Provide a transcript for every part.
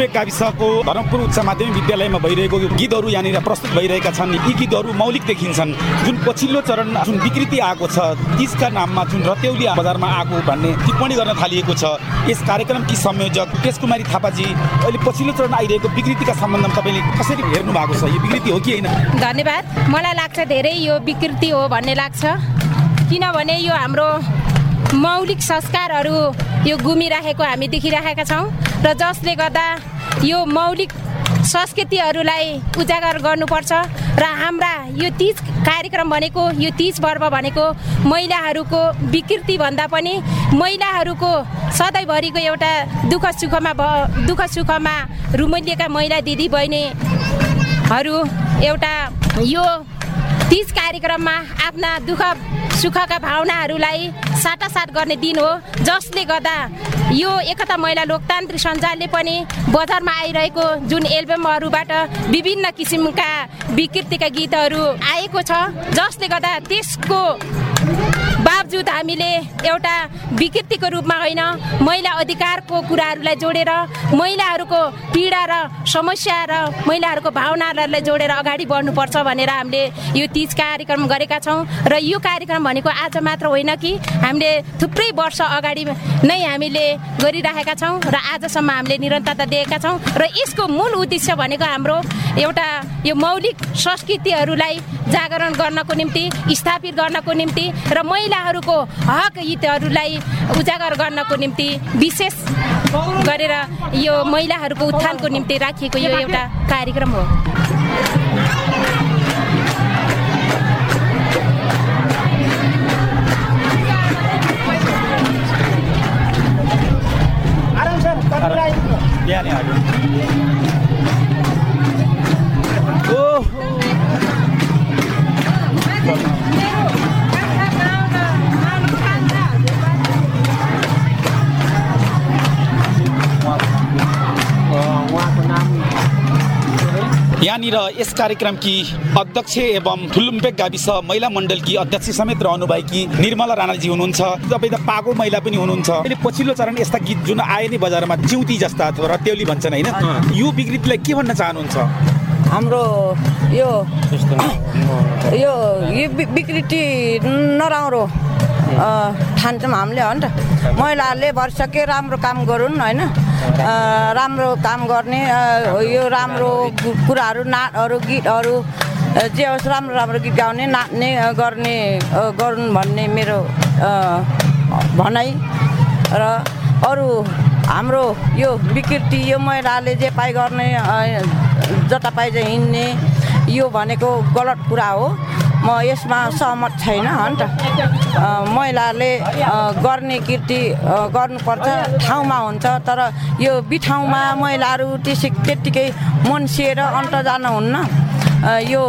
फुलुम्बेक गाविसको धर्मपुर उच्च माध्यमिक विद्यालयमा भइरहेको गीतहरू यहाँनिर प्रस्तुत भइरहेका छन्। यी गीतहरू मौलिक देखिन्छन्। जुन पछिल्लो चरण जुन विकृति आएको छ तिजका नाममा जुन रत्यौली बजारमा आएको भन्ने टिप्पणी गर्न थालिएको छ यस कार्यक्रमकी संयोजक तेज कुमारी थापाजी अहिले पछिल्लो चरण आइरहेको विकृतिका सम्बन्धमा तपाईँले कसरी हेर्नु भएको छ? यो विकृति हो कि होइन? धन्यवाद। मलाई लाग्छ धेरै यो विकृति हो भन्ने लाग्छ। किनभने यो हाम्रो मौलिक संस्कारहरू यो गुमिराखेको हामी देखिरहेका छौँ र जसले गर्दा यो मौलिक संस्कृतिहरूलाई उजागर गर्नुपर्छ र हाम्रा यो तिज कार्यक्रम भनेको यो तिज पर्व भनेको महिलाहरूको विकृति भन्दा पनि महिलाहरूको सधैँभरिको एउटा दुःख सुखमा भ दुःख सुखमा रुमलिएका महिला दिदी बहिनीहरू एउटा यो तिज कार्यक्रममा आफ्ना दुःख सुखका भावनाहरूलाई साटासाट गर्ने दिन हो जसले गर्दा यो एकता महिला लोकतान्त्रिक सञ्जालले पनि बजारमा आइरहेको जुन एल्बमहरूबाट विभिन्न किसिमका विकृतिका गीतहरू आएको छ जसले गर्दा त्यसको बावजुद हामीले एउटा विकृतिको रूपमा होइन महिला अधिकारको कुराहरूलाई जोडेर महिलाहरूको पीडा र समस्या र महिलाहरूको भावनाहरूलाई जोडेर अगाडि बढ्नुपर्छ भनेर हामीले यो तिज कार्यक्रम गरेका छौँ। र यो कार्यक्रम भनेको आज मात्र होइन कि हामीले थुप्रै वर्ष अगाडि नै हामीले गरिरहेका छौँ र आजसम्म हामीले निरन्तरता दिएका छौँ। र यसको मूल उद्देश्य भनेको हाम्रो एउटा यो मौलिक संस्कृतिहरूलाई जागरण गर्नको निम्ति स्थापित गर्नको निम्ति र महिलाहरूको हक हितहरूलाई उजागर गर्नको निम्ति विशेष गरेर यो महिलाहरूको उत्थानको निम्ति राखिएको यो एउटा कार्यक्रम हो। यहाँनिर यस कार्यक्रमकी अध्यक्ष एवं ठुलुम्पेक गाविस महिला मण्डलकी अध्यक्ष समेत रहनुभएकी निर्मला राणाजी हुनुहुन्छ। तपाईँ त पाको महिला पनि हुनुहुन्छ। अहिले पछिल्लो चरण यस्ता गीत जुन आए नै बजारमा चिउती जस्ता अथवा रत्याउली भन्छन् होइन यो विकृतिलाई के भन्न चाहनुहुन्छ? हाम्रो यो यो विकृति नराम्रो ठान्छौँ हामीले हो नि त। महिलाहरूले भरिसके राम्रो काम गरून् होइन? राम्रो काम गर्ने यो राम्रो कुराहरू नाटहरू गीतहरू जे होस् राम्रो राम्रो गीत गाउने नाच्ने गर्ने गरून् भन्ने मेरो भनाइ। र अरू हाम्रो यो विकृति यो महिलाले जे पाइ गर्ने अ, जतापाइ चाहिँ हिँड्ने यो भनेको गलत कुरा हो। यसमा सहमत छैन हो नि त महिलाले गर्ने कृति गर्नुपर्छ ठाउँमा हुन्छ तर यो बिठाउँमा महिलाहरू त्यसै त्यत्तिकै मनसिएर अन्त जानुहुन्न। यो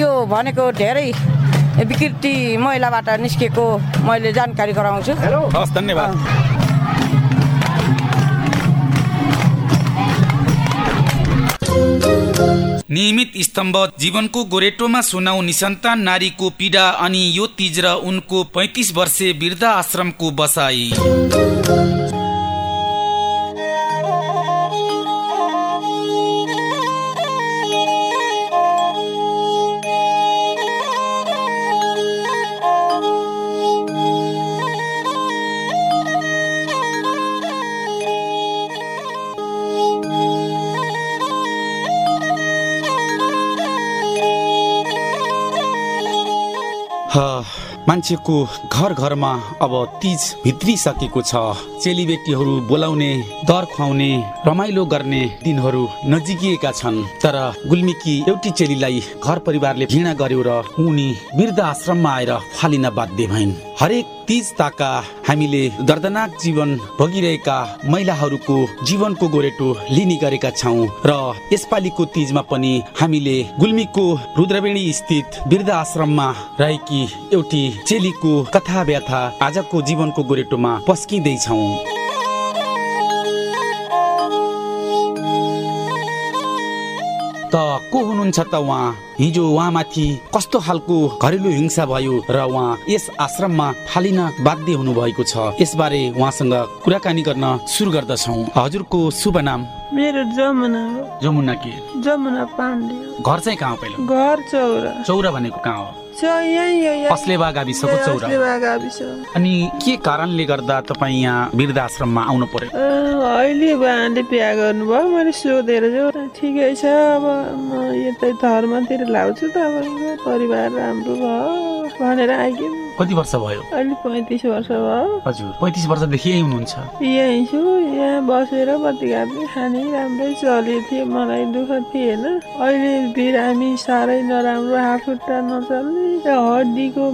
यो भनेको धेरै विकृति महिलाबाट निस्केको मैले जानकारी गराउँछु। हस् धन्यवाद। नियमित स्तम्भ जीवनको गोरेटोमा सुनाउ निसन्तान नारीको पीडा अनि यो तिज र उनको पैँतिस वर्षे वृद्ध आश्रमको बसाई। मान्छेको घर घरमा अब तिज भित्रिसकेको छ। चेलीबेटीहरू बोलाउने दर खुवाउने रमाइलो गर्ने दिनहरू नजिकिएका छन्। तर गुल्मीकी एउटी चेलीलाई घर परिवारले घृणा गर्यो र उनी वृद्ध आश्रममा आएर फालिन बाध्य भइन्। हरेक तिज ताका हामीले दर्दनाक जीवन भोगिरहेका महिलाहरूको जीवनको गोरेटो लिने गरेका छौँ र यसपालिको तिजमा पनि हामीले गुल्मीको रुद्रवेणी स्थित वृद्ध आश्रममा रहेकी एउटी चेलीको कथा व्यथा आजको जीवनको गोरेटोमा पस्किँदैछौँ। को हुनुहुन्छ त उहाँ? हिजो उहाँमाथि कस्तो खालको घरेलु हिंसा भयो र उहाँ यस आश्रममा फालिन बाध्य हुनुभएको छ? यसबारे उहाँसँग कुराकानी गर्न सुरु गर्दछौ। हजुरको शुभ नाम? मेरो जमुना जमुना के? जमुना पाण्डे। घर चाहिँ कहाँ पहिला? घर चौरा। चौरा भनेको कहाँ हो? गाविसको चौरा। अनि के कारणले गर्दा तपाईँ यहाँ वृद्धाश्रममा आउनु पर्यो? अहिले उहाँले बिहा गर्नुभयो मैले सोधेर चाहिँ ठिकै छ अब म यतै धर्मतिर लाउँछु तपाईँको परिवार राम्रो भयो भनेर आइगयो कति वर्ष भयो? अहिले पैँतिस वर्ष भयो। हजुर पैँतिस वर्षदेखि यही हुनुहुन्छ। यहीँ छु यहाँ बसेर बत्ती काट्ने खाने राम्रै चल्यो थियो मलाई दुःख थिएन। अहिले बिरामी साह्रै नराम्रो हात खुट्टा नचल्ने त्यो हड्डीको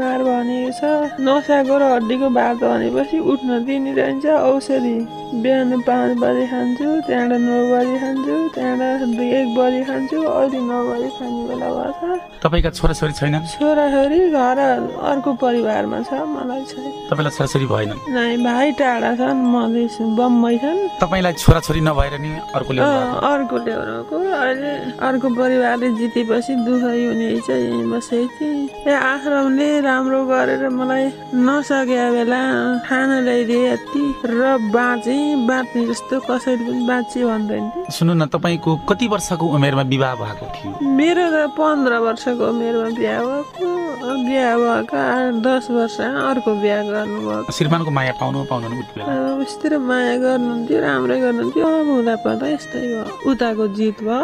बिमार भनेको छ। नसाको र हड्डीको बात भनेपछि उठ्न दिनिरहन्छ औषधि। बिहान पाँच बजी खान्छु त्यहाँबाट नौ बजी खान्छु त्यहाँबाट दुई एक बजी खान्छु अहिले नौ बजी खाने बेला भएछ तपाईँका छोराछोरी छैनन्? छोराछोरी घर अर्को परिवारमा छ मलाई छैन। तपाईँलाई छोराछोरी भएनन्? नाइ भाइ टाढा छन् मधेस बम्बई छन्। तपाईँलाई छोराछोरी नभएर नि अर्कोले अर्को ल्याउनको अहिले अर्को परिवारले जितेपछि दुःख हुने चाहिँ बसेको। थिएँ ए आश्रमले राम्रो गरेर मलाई नसके बेला खाना ल्याइदिए यति र बाँचे बाँच्ने जस्तो कसैले पनि बाँचे भन्दैन। सुन्नु न तपाईँको कति वर्षको उमेरमा विवाह भएको थियो? मेरो त पन्ध्र वर्षको उमेरमा बिहा भएको बिहा भएको आठ दस वर्ष अर्को बिहा गर्नुभएको। श्रीमानको माया पाउनु पाउनु उति बेला। अब यस्तै माया गर्नुहुन्थ्यो राम्रै गर्नुहुन्थ्यो अब हुँदा पर्दा यस्तै भयो। उताको जित भयो।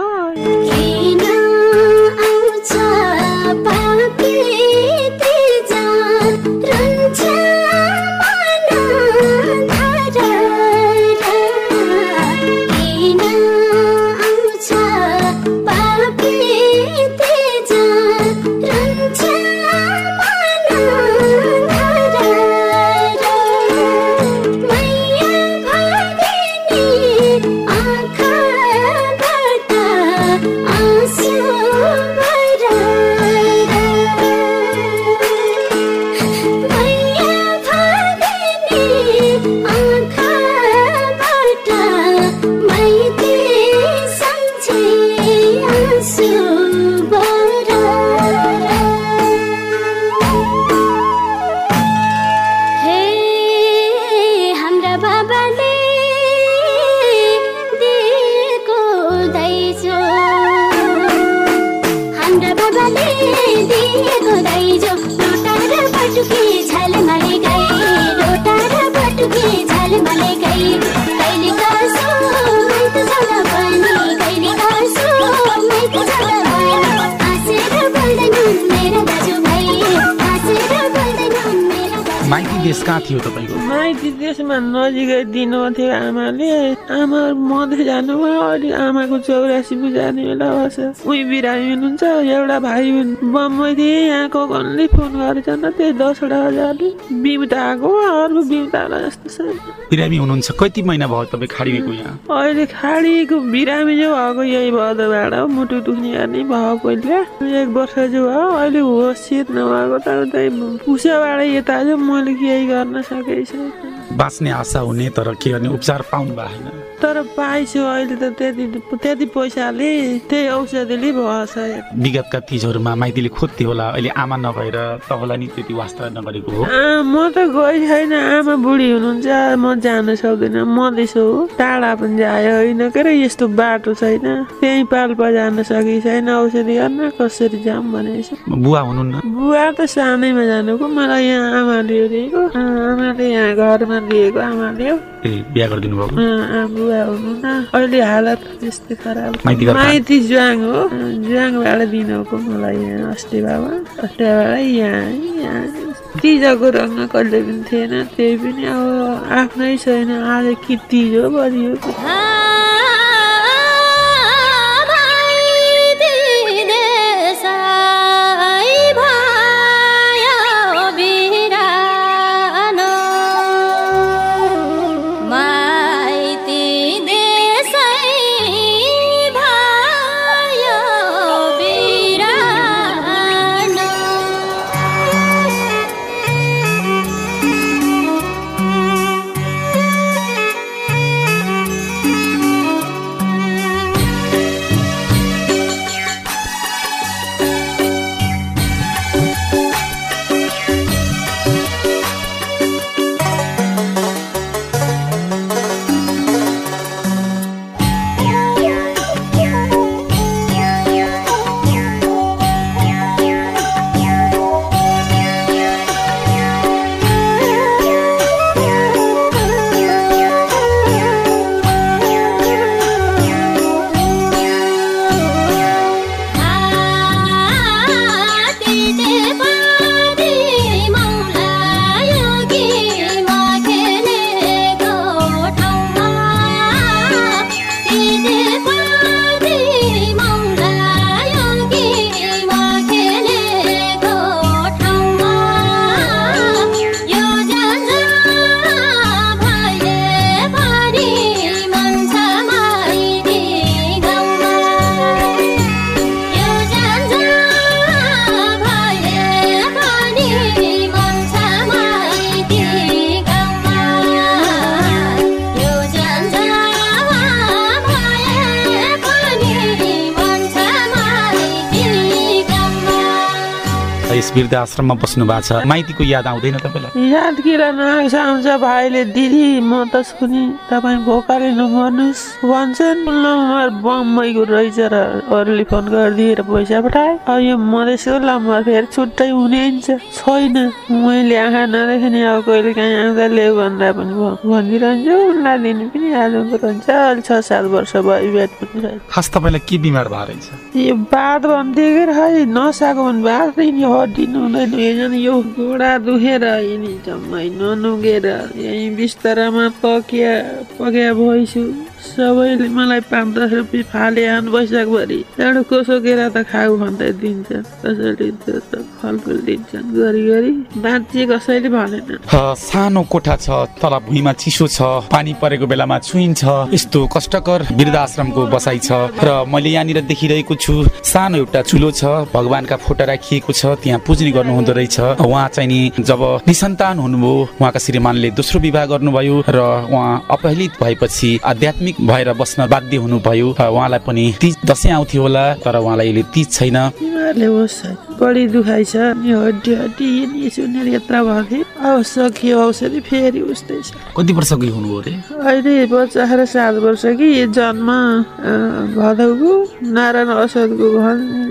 दाजु माइती देश कहाँ थियो तपाईँको? माइती देशमा नजिकै दिनुभएको आमाले। आमा मधेस जानुभयो अहिले आमाको चौरासी बुझाने बेला भएछ। उही बिरामी हुनुहुन्छ एउटा भाइ बम्बई थिए यहाँको भन्ने फोन गरेछन् त्यही दसवटा हजारले बिउता आएको अर्को आला जस्तो छ। बिरामी हुनुहुन्छ। कति महिना भयो तपाईँ खाडिएको यहाँ? अहिले खाडीको बिरामी जो भएको यही भदोबाट मुटु दुख्ने गर्ने भयो पहिला। एक वर्ष जो भयो अहिले होसियत नभएको त उतै पुसाबाट यता चाहिँ मैले केही गर्न सकेको छैन बाँच्ने आशा हुने तर के गर्ने उपचार पाउनु भएको छैन तर पाइछु अहिले त त्यति त्यति पैसाले त्यही औषधिले भएछ विगतका तिजहरूमा माइतीले खोज्थ्यो होला अहिले आमा नभएर तपाईँलाई नि त्यति वास्ता नगरेको हो। म त गइ छैन आमा बुढी हुनुहुन्छ म जान सक्दिनँ मधेस हो टाढा पनि जायो होइन के अरे यस्तो बाटो छैन त्यही पाल्पा जान सकेको छैन औषधि गर्न कसरी जाऊँ भनेको बुवा हुनुहुन्न। बुवा त सानैमा जानुको मलाई यहाँ आमाले दिएको। आमाले यहाँ घरमा दिएको आमाले हो ए बिहा गरिदिनु भएको आ, आ, बुवा हुनु न अहिले हालत त्यस्तै खराब माइती ज्वाङ हो ज्वाङबाट दिनुभएको मलाई यहाँ अस्ति बाबा अस्तिबाट यहाँ यहाँ तिजको रङ्ग कहिले पनि थिएन त्यही पनि अब आफ्नै छैन आज कि तिज हो बलियो यस वृद्ध आश्रममा बस्नु भएको छ। माइतीको याद आउँदैन तपाईँलाई? याद किन नआउँछ? आउँछ भाइले दिदी म त सुनि तपाईँ भोकाले नमर्नुहोस्। भन्छन् नम्बर बम्बईको रहेछ र अरूले फोन गरिदिएर पैसा पठाए। अब यो मधेसको नम्बर फेरि छुट्टै हुने छ छैन मैले आँखा नदेख्ने अब कहिले काहीँ आउँदा ल्याउ भन्दा पनि भ- भनिदिइरहन्छु उनलाई दिनु पनि आजको रहन्छ अहिले छ सात वर्ष भयो बिहा पनि खास तपाईँलाई के बिमार भएको रहेछ? यो बात भन्थे कि नसाको भने बात नि हटिनु हुँदैन यो गोडा दुखेर यिनी जम्मै ननुगेर यहीँ बिस्तारामा पक्या पक्या भइसु सबैले मलाई पाँच दस रुपियाँ फाले आउनु वैशाखभरि एउटा कोसो केरा त खाऊ भन्दै दिन्छ कसैले फलफुल दिन्छन्। गरी गरी बाँचिए कसैले भनेन। सानो कोठा छ तल भुइँमा चिसो छ पानी परेको बेलामा छुइन्छ यस्तो कष्टकर वृद्ध आश्रमको बसाइ छ। र मैले यहाँनिर देखिरहेको छु सानो एउटा चुलो छ भगवानका फोटो राखिएको छ त्यहाँ पुज्ने गर्नु हुँदो रहेछ। उहाँ चाहिँ नि जब निसन्तान हुनुभयो उहाँका श्रीमानले दोस्रो विवाह गर्नुभयो र उहाँ अपहलित भएपछि आध्यात्मिक भएर बस्न बाध्य हुनुभयो। उहाँलाई पनि तिज दसैँ आउँथ्यो होला तर उहाँलाई अहिले तिज छैन। बढी दुखाइ छ। हड्डी हड्डी यिनी सुनेर यत्र भएको सकियो औषधि फेरि उस्तै छ। कति वर्षको हुनुभयो अरे? अहिले बच्चा आएर सात वर्ष कि यो जन्म भदौको नारायण औषधको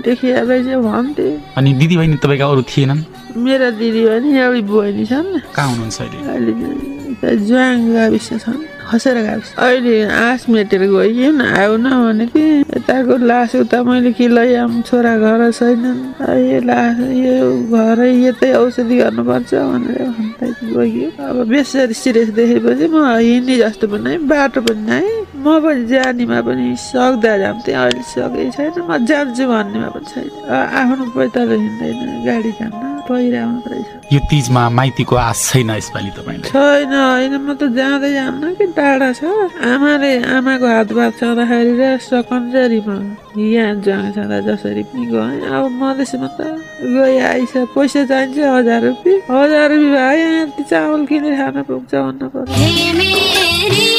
देखिहाल्दैछ भन्थे अनि दिदी बहिनी तपाईँका अरू थिएनन्? मेरा दिदी पनि एउटी बहिनी छन्। कहाँ हुनुहुन्छ अहिले? अहिले ज्वाङ गाविस छन्। खसेर गाविस अहिले आँस मेटेर गइयो न आऊ न भनेको यताको लास उता मैले कि लैआम छोरा घर आ, यो लास यो घरै यतै औषधि गर्नुपर्छ भनेर भन्दै गइयो। अब बेसरी सिरियस देखेपछि म हिँड्ने जस्तो नै बाटो पनि नै म पनि जानेमा पनि सक्दा जान्थेँ अहिले सकेको छैन म जान्छु भन्नेमा पनि छैन। आफ्नो पैतालो हिँड्दैन गाडी जान्न यो तिजमा माइतीको आश छैन यसपालि तपाईँलाई छैन होइन म त जाँदै जान्न कि टाढा छ। आमाले आमाको हात भात छँदाखेरि र सकन्जरीमा यहाँ जान छँदा जसरी पनि गएँ। अब मधेसमा त गइ आइस पैसा चाहिन्छ हजार रुपियाँ हजार रुपियाँ भयो यहाँ चामल किनेर खान पुग्छ भन्नु पर्यो।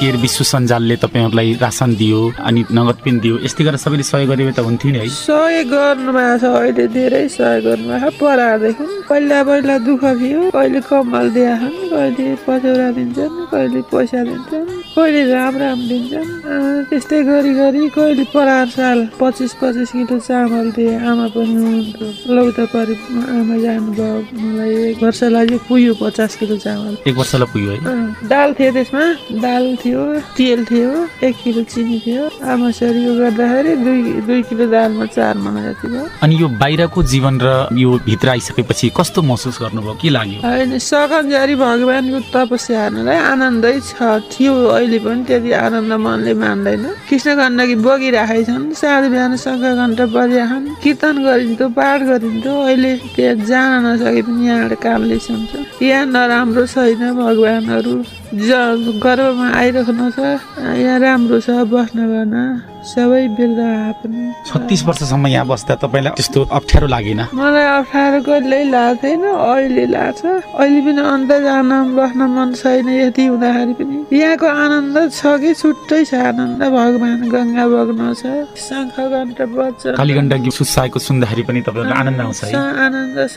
केयर विश्व सञ्जालले तपाईँहरूलाई रासन दियो अनि नगद पनि दियो। यस्तै गरेर सबैले सहयोग गरे त हुन्थ्यो नि है? सहयोग गर्नुभएको छ अहिले धेरै सहयोग गर्नुभएको छ। परादेखि पहिला पहिला दुःख थियो कहिले कम्बल दिएछन् कहिले पचौरा दिन्छन् कहिले पैसा दिन्छन्। कहिले राम राम दिन्छन् त्यस्तै गरी गरी कहिले परार साल पच्चिस पच्चिस किलो चामल दिए आमा पनि हुनुहुन्थ्यो लौ त परि आमा जानुभयो मलाई एक वर्ष लाग्यो पुग्यो पचास किलो चामल एक वर्षलाई पुग्यो दाल थियो त्यसमा दाल थियो तेल थियो एक किलो चिनी थियो आमा सरियो गर्दाखेरि दुई दुई किलो दालमा चार मना जति भयो अनि यो बाहिरको जीवन र यो भित्र आइसकेपछि कस्तो महसुस गर्नुभयो के लाग्यो होइन सकन्जारी भगवान्को तपस्या हेर्नलाई आनन्दै छ थियो अहिले पनि त्यति आनन्द मनले मान्दैन। कृष्ण गण्डकी बगिराखेका छन् साँझ बिहान शङ्ख घन्टा बजिराछन् कीर्तन गरिन्थ्यो पाठ गरिन्थ्यो अहिले त्यहाँ जान नसके पनि यहाँबाट कामले सुन्छ यहाँ नराम्रो छैन भगवान्हरू। ज गर्वमा आइराख्नु छ यहाँ राम्रो छ बस्न गर्न। सबै वृद्ध पनि छत्तिस वर्षसम्म यहाँ बस्दा तपाईँलाई त्यस्तो अप्ठ्यारो लागेन? मलाई अप्ठ्यारो कहिल्यै लाग्थेन अहिले लाग्छ। अहिले पनि अन्त जान बस्न मन छैन यति हुँदाखेरि पनि। यहाँको आनन्द छ कि छुट्टै छ आनन्द? भगवान् गङ्गा बग्न छ। शङ्ख घन्टा बज्छ। कालीगण्डकी सुसाएको सुन्दाखेरि पनि तपाईँहरूलाई आनन्द आउँछ आनन्द छ।